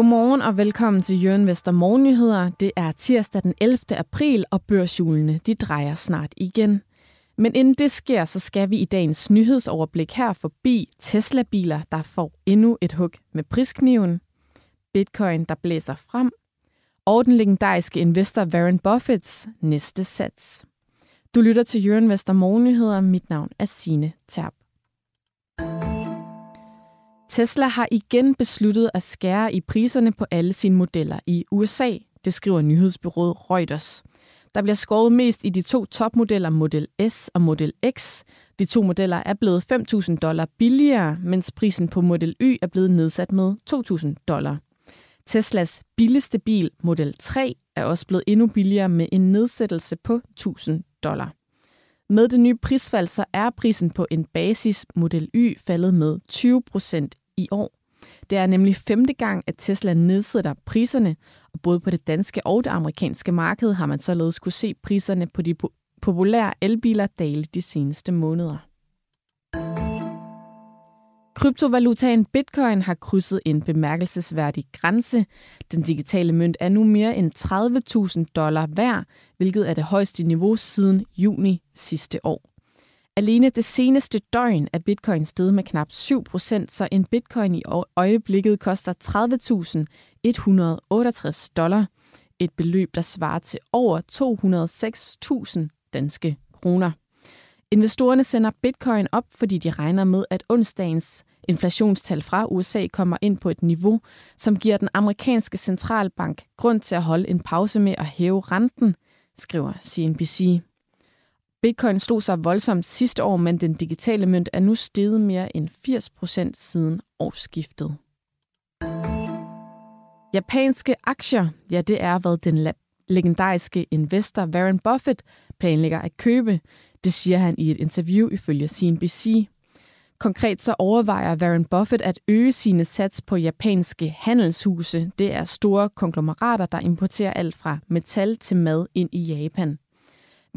Godmorgen og velkommen til Jørgen Vester Morgennyheder. Det er tirsdag den 11. april, og børshjulene de drejer snart igen. Men inden det sker, så skal vi i dagens nyhedsoverblik her forbi Tesla-biler, der får endnu et hug med priskniven, Bitcoin, der blæser frem, og den legendariske investor Warren Buffetts næste sats. Du lytter til Jørgen Vester Morgennyheder. Mit navn er Sine Terp. Tesla har igen besluttet at skære i priserne på alle sine modeller i USA, det skriver nyhedsbyrået Reuters. Der bliver skåret mest i de to topmodeller Model S og Model X. De to modeller er blevet 5.000 dollar billigere, mens prisen på Model Y er blevet nedsat med 2.000 dollar. Teslas billigste bil, Model 3, er også blevet endnu billigere med en nedsættelse på 1.000 dollar. Med det nye prisfald, så er prisen på en basis Model Y faldet med 20 procent i år. Det er nemlig femte gang, at Tesla nedsætter priserne, og både på det danske og det amerikanske marked har man således kunne se priserne på de populære elbiler dale de seneste måneder. Kryptovalutaen Bitcoin har krydset en bemærkelsesværdig grænse. Den digitale mønt er nu mere end 30.000 dollar værd, hvilket er det højeste niveau siden juni sidste år. Alene det seneste døgn er bitcoin steget med knap 7%, så en bitcoin i øjeblikket koster 30.168 dollar. Et beløb, der svarer til over 206.000 danske kroner. Investorerne sender bitcoin op, fordi de regner med, at onsdagens inflationstal fra USA kommer ind på et niveau, som giver den amerikanske centralbank grund til at holde en pause med at hæve renten, skriver CNBC. Bitcoin slog sig voldsomt sidste år, men den digitale mønt er nu steget mere end 80 procent siden årsskiftet. Japanske aktier, ja det er hvad den legendariske investor Warren Buffett planlægger at købe. Det siger han i et interview ifølge CNBC. Konkret så overvejer Warren Buffett at øge sine sats på japanske handelshuse. Det er store konglomerater, der importerer alt fra metal til mad ind i Japan.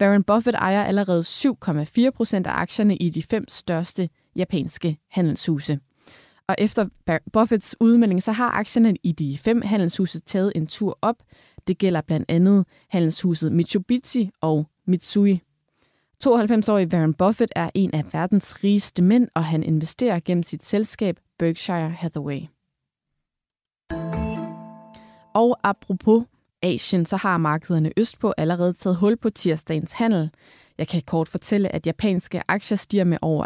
Warren Buffett ejer allerede 7,4 procent af aktierne i de fem største japanske handelshuse. Og efter Buffets udmelding, så har aktierne i de fem handelshuse taget en tur op. Det gælder blandt andet handelshuset Mitsubishi og Mitsui. 92-årige Warren Buffett er en af verdens rigeste mænd, og han investerer gennem sit selskab Berkshire Hathaway. Og apropos Asien, så har markederne østpå allerede taget hul på tirsdagens handel. Jeg kan kort fortælle, at japanske aktier stiger med over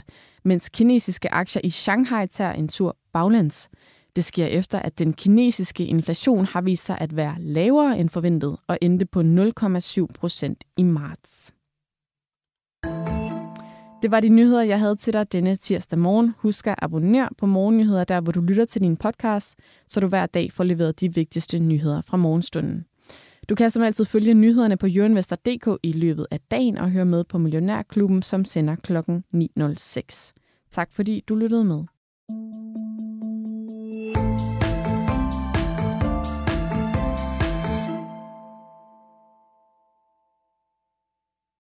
1%, mens kinesiske aktier i Shanghai tager en tur baglæns. Det sker efter, at den kinesiske inflation har vist sig at være lavere end forventet og endte på 0,7% i marts. Det var de nyheder, jeg havde til dig denne tirsdag morgen. Husk at abonnere på Morgennyheder, der hvor du lytter til din podcast, så du hver dag får leveret de vigtigste nyheder fra morgenstunden. Du kan som altid følge nyhederne på jørenvester.dk i løbet af dagen og høre med på Millionærklubben, som sender klokken 9.06. Tak fordi du lyttede med.